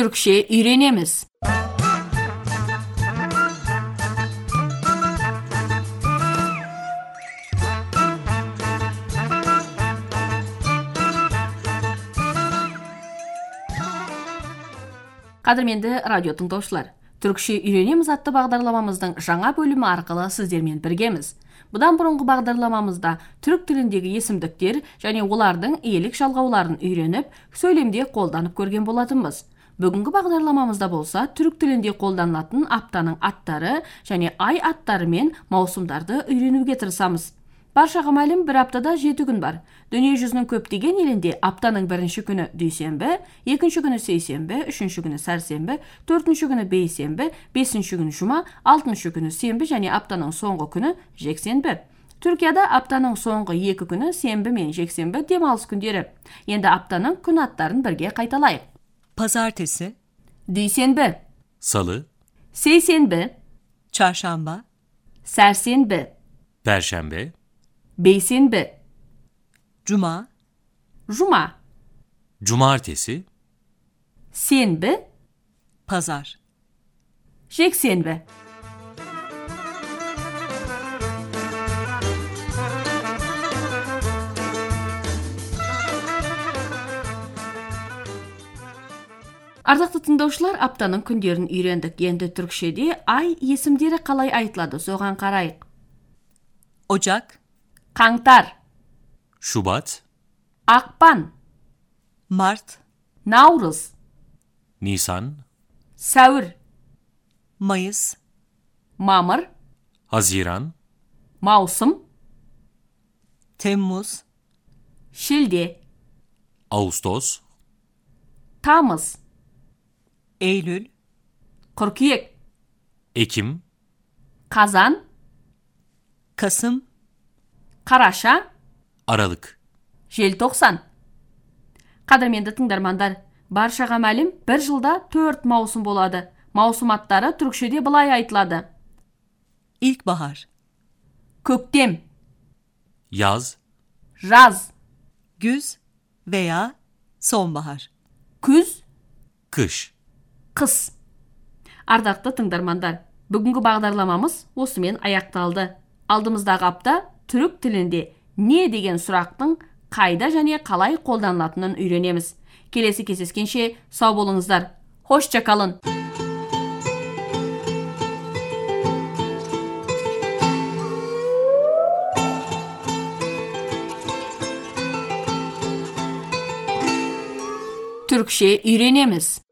Türkçe öğrenemiz. Қадірменді радио тыңдаушылар, Түркше үйренеміз атты бағдарламамыздың жаңа бөлімі арқылы сіздермен біргеміз. Бұдан бұрынғы бағдарламамызда түрік тіліндегі есімдіктер және олардың иелік жалғауларын үйреніп, сөйлемде қолданып көрген болатынбыз. Бүгінгі бағдарламамызда болса түрік тілінде қолданылатын аптаның аттары және ай аттары мен маусымдарды үйренуге тырысамыз. Баршаға мәлім бір аптада жеті күн бар. Дүние жүзінің көптеген елінде аптаның бірінші күні дүйсенбі екінші күні сейсенбі үшінші күні сәрсенбі төртінші күні бейсенбі бесінші күні жұма алтыншы күні сенбі және аптаның соңғы күні жексенбі. Түркияда аптаның соңғы екі күні сенбі мен жексенбі демалыс күндері. Енді аптаның күн аттарын бірге қайталайық. Pazartesi, дүйсенбі Salı, сейсенбі çarşamba, сәрсенбі Perşembe, бейсенбі cuma, жұма Cumartesi, сенбі pazar. жексенбі ардақты тыңдаушылар аптаның күндерін үйрендік енді түркшеде ай есімдері қалай айтылады? Соған қарайық. Ocak, қаңтар. Şubat, ақпан. Mart, наурыз. Nisan, сәуір. Mayıs, мамыр. Haziran, маусым. Temmuz, шілде. Ağustos, тамыз. Eylül, қыркүйек Ekim, қазан Kasım, қараша Aralık. желтоқсан қадірменді тыңдармандар баршаға мәлім бір жылда төрт маусым болады маусым аттары түркшеде былай айтылады ilkbahar, көктем Yaz, жаз güz veya sonbahar. күз kış. Қыс. Ардақты тыңдармандар бүгінгі бағдарламамыз осымен аяқталды. Алдымыздағы апта түрік тілінде не деген сұрақтың қайда және қалай қолданылатынын үйренеміз. Келесі кездескенше сау болыңыздар. Hoşça kalın Türkçe öğrenemiz.